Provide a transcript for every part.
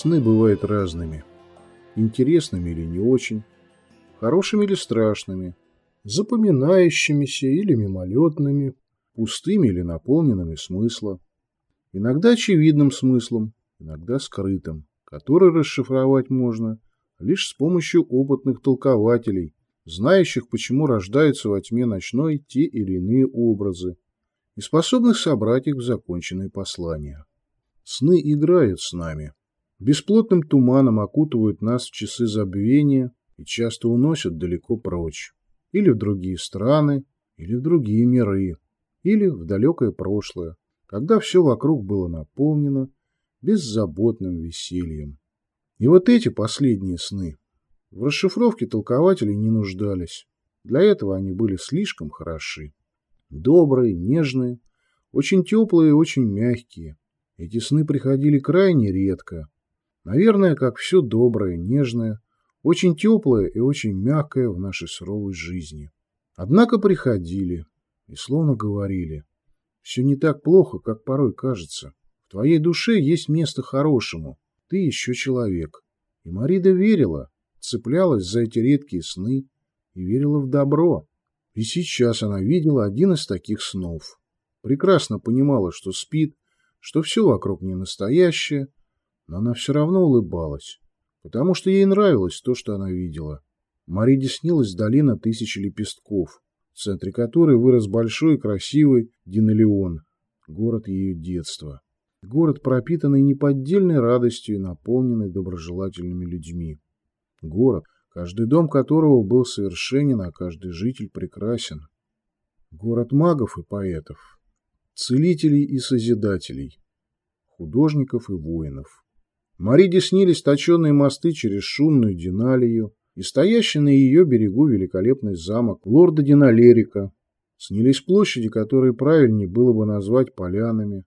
Сны бывают разными. Интересными или не очень, хорошими или страшными, запоминающимися или мимолетными, пустыми или наполненными смысла. Иногда очевидным смыслом, иногда скрытым, который расшифровать можно лишь с помощью опытных толкователей, знающих, почему рождаются во тьме ночной те или иные образы, и способных собрать их в законченные послания. Сны играют с нами, бесплотным туманом окутывают нас в часы забвения и часто уносят далеко прочь, или в другие страны, или в другие миры, или в далекое прошлое, когда все вокруг было наполнено беззаботным весельем. И вот эти последние сны в расшифровке толкователей не нуждались. Для этого они были слишком хороши. Добрые, нежные, очень теплые и очень мягкие. Эти сны приходили крайне редко. Наверное, как все доброе, нежное, очень теплое и очень мягкое в нашей суровой жизни. Однако приходили и словно говорили, все не так плохо, как порой кажется. В твоей душе есть место хорошему, ты еще человек. И Марида верила, цеплялась за эти редкие сны и верила в добро. И сейчас она видела один из таких снов. Прекрасно понимала, что спит, что все вокруг не настоящее, но она все равно улыбалась, потому что ей нравилось то, что она видела. Мариде снилась долина тысячи лепестков, в центре которой вырос большой и красивый Динелион, город ее детства. Город, пропитанный неподдельной радостью и наполненный доброжелательными людьми. Город, каждый дом которого был совершенен, а каждый житель прекрасен. Город магов и поэтов, целителей и созидателей, художников и воинов. Мариде снились точеные мосты через шумную Диналию и стоящий на ее берегу великолепный замок лорда Диналерика. Снились площади, которые правильнее было бы назвать полянами,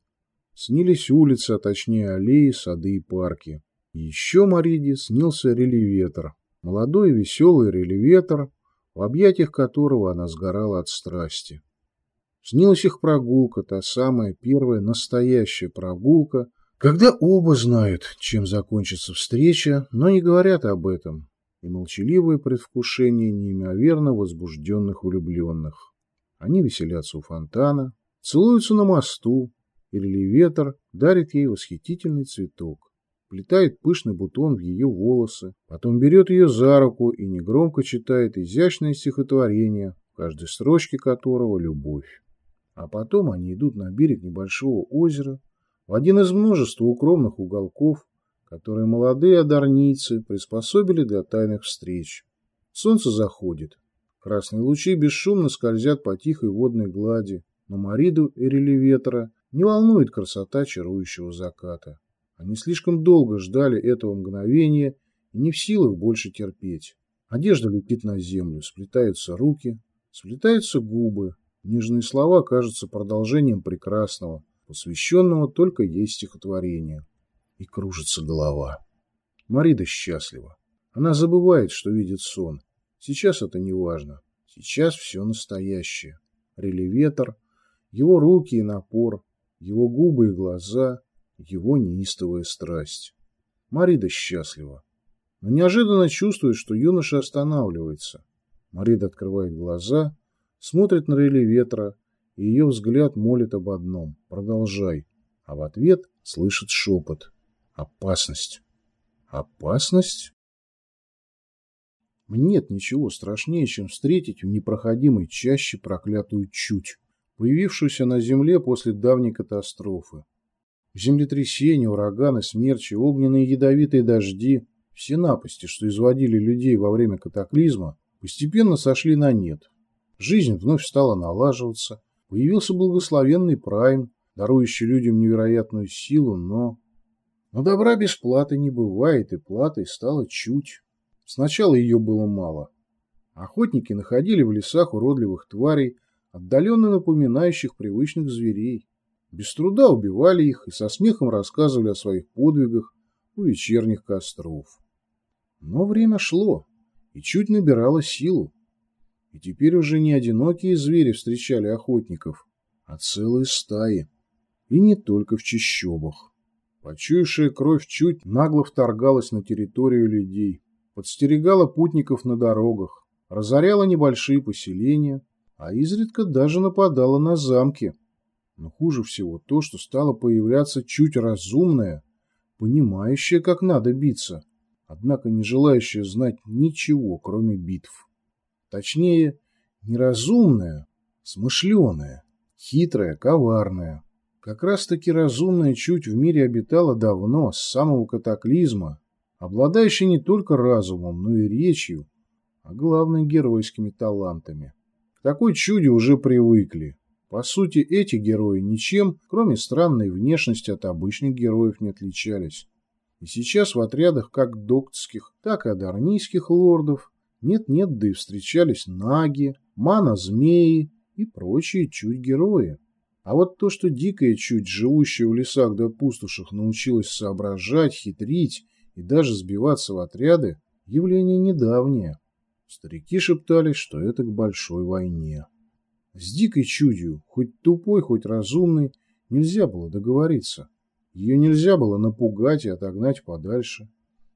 Снились улицы, а точнее аллеи, сады и парки. еще Мариде снился релеветр. Молодой веселый релеветр, в объятиях которого она сгорала от страсти. Снилась их прогулка, та самая первая настоящая прогулка, когда оба знают, чем закончится встреча, но не говорят об этом, и молчаливое предвкушение неимоверно возбужденных влюбленных. Они веселятся у фонтана, целуются на мосту, или ветер дарит ей восхитительный цветок, плетает пышный бутон в ее волосы, потом берет ее за руку и негромко читает изящное стихотворение, в каждой строчке которого любовь. А потом они идут на берег небольшого озера, в один из множества укромных уголков, которые молодые одарницы приспособили для тайных встреч. Солнце заходит. Красные лучи бесшумно скользят по тихой водной глади, но Мариду и ветра не волнует красота чарующего заката. Они слишком долго ждали этого мгновения и не в силах больше терпеть. Одежда летит на землю, сплетаются руки, сплетаются губы. Нежные слова кажутся продолжением прекрасного, посвященного только ей стихотворения. И кружится голова. Марида счастлива. Она забывает, что видит сон. Сейчас это не важно. Сейчас все настоящее. Релеветр, его руки и напор, его губы и глаза, его неистовая страсть. Марида счастлива, но неожиданно чувствует, что юноша останавливается. Марида открывает глаза, смотрит на рели ветра, и ее взгляд молит об одном – продолжай. А в ответ слышит шепот – опасность. Опасность? Нет ничего страшнее, чем встретить в непроходимой чаще проклятую чуть появившуюся на Земле после давней катастрофы. Землетрясения, ураганы, смерчи, огненные ядовитые дожди, все напасти, что изводили людей во время катаклизма, постепенно сошли на нет. Жизнь вновь стала налаживаться, появился благословенный прайм, дарующий людям невероятную силу, но... Но добра без платы не бывает, и платой стало чуть. Сначала ее было мало. Охотники находили в лесах уродливых тварей, отдаленно напоминающих привычных зверей. Без труда убивали их и со смехом рассказывали о своих подвигах у вечерних костров. Но время шло, и чуть набирало силу. И теперь уже не одинокие звери встречали охотников, а целые стаи. И не только в чащобах. Почуявшая кровь чуть нагло вторгалась на территорию людей, подстерегала путников на дорогах, разоряла небольшие поселения, а изредка даже нападала на замки. Но хуже всего то, что стало появляться чуть разумная, понимающая, как надо биться, однако не желающая знать ничего, кроме битв. Точнее, неразумная, смышленая, хитрая, коварная. Как раз-таки разумная чуть в мире обитала давно, с самого катаклизма, обладающая не только разумом, но и речью, а главное геройскими талантами. К такой чуде уже привыкли. По сути, эти герои ничем, кроме странной внешности, от обычных героев не отличались. И сейчас в отрядах как доктских, так и адарнийских лордов нет-нет, да и встречались наги, мана-змеи и прочие чуть-герои. А вот то, что дикая чуть, живущая в лесах да пустошах, научилась соображать, хитрить и даже сбиваться в отряды, явление недавнее. Старики шептались, что это к большой войне. С дикой чудью, хоть тупой, хоть разумной, нельзя было договориться. Ее нельзя было напугать и отогнать подальше.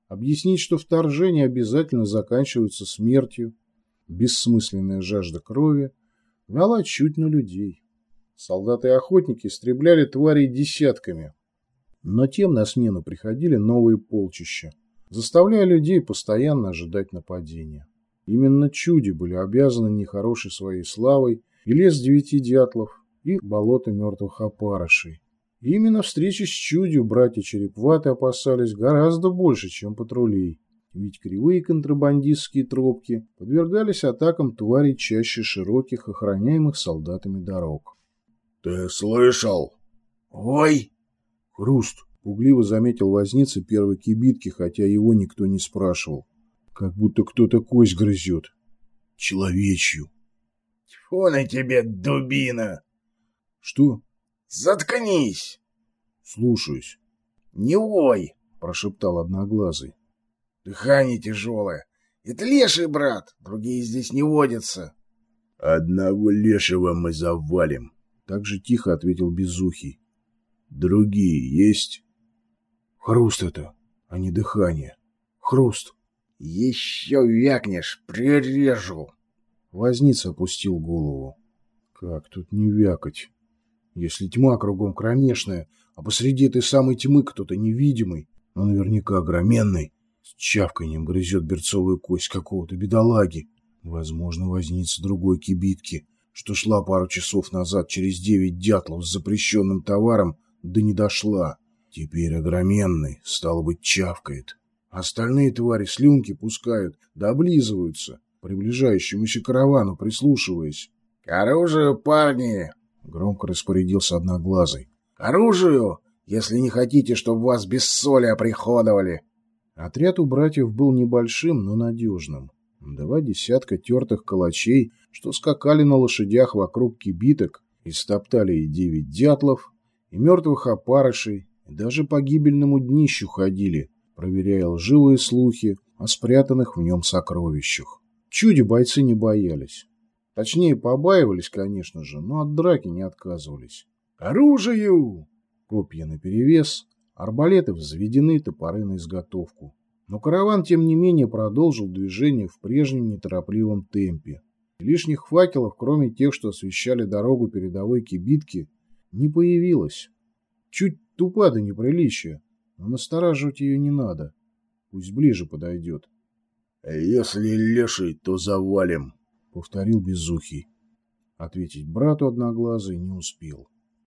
Объяснить, что вторжение обязательно заканчивается смертью, бессмысленная жажда крови, гнала чуть на людей. Солдаты и охотники истребляли тварей десятками, но тем на смену приходили новые полчища, заставляя людей постоянно ожидать нападения. Именно чуди были обязаны нехорошей своей славой и лес девяти дятлов, и болото мертвых опарышей. И именно встречи с чудью братья Черепваты опасались гораздо больше, чем патрулей, ведь кривые контрабандистские тропки подвергались атакам тварей чаще широких, охраняемых солдатами дорог. — Ты слышал? — Ой! — Хруст! — пугливо заметил возница первой кибитки, хотя его никто не спрашивал. Как будто кто-то кость грызет. Человечью. Тьфу на тебе, дубина! Что? Заткнись! Слушаюсь. Не ой! Прошептал одноглазый. Дыхание тяжелое. Это леший, брат. Другие здесь не водятся. Одного лешего мы завалим. Так же тихо ответил Безухий. Другие есть? Хруст это, а не дыхание. Хруст. Еще вякнешь, прирежу. Возница опустил голову. Как тут не вякать? Если тьма кругом кромешная, а посреди этой самой тьмы кто-то невидимый, но наверняка огроменный, с чавканьем грызет берцовую кость какого-то бедолаги. Возможно, возница другой кибитки, что шла пару часов назад через девять дятлов с запрещенным товаром, да не дошла. Теперь огроменный, стало быть, чавкает. Остальные твари слюнки пускают, да облизываются приближающемуся каравану, прислушиваясь. — К оружию, парни! — громко распорядился Одноглазый. — К оружию, если не хотите, чтобы вас без соли оприходовали! Отряд у братьев был небольшим, но надежным. Два десятка тертых калачей, что скакали на лошадях вокруг кибиток, и стоптали и девять дятлов, и мертвых опарышей, и даже по гибельному днищу ходили, проверяя лживые слухи о спрятанных в нем сокровищах. Чуди бойцы не боялись. Точнее, побаивались, конечно же, но от драки не отказывались. «Оружию!» Копья наперевес, арбалеты взведены, топоры на изготовку. Но караван, тем не менее, продолжил движение в прежнем неторопливом темпе. Лишних факелов, кроме тех, что освещали дорогу передовой кибитки, не появилось. Чуть тупа до неприличия, но настораживать ее не надо. Пусть ближе подойдет. «Если леший, то завалим», — повторил Безухий. Ответить брату одноглазый не успел.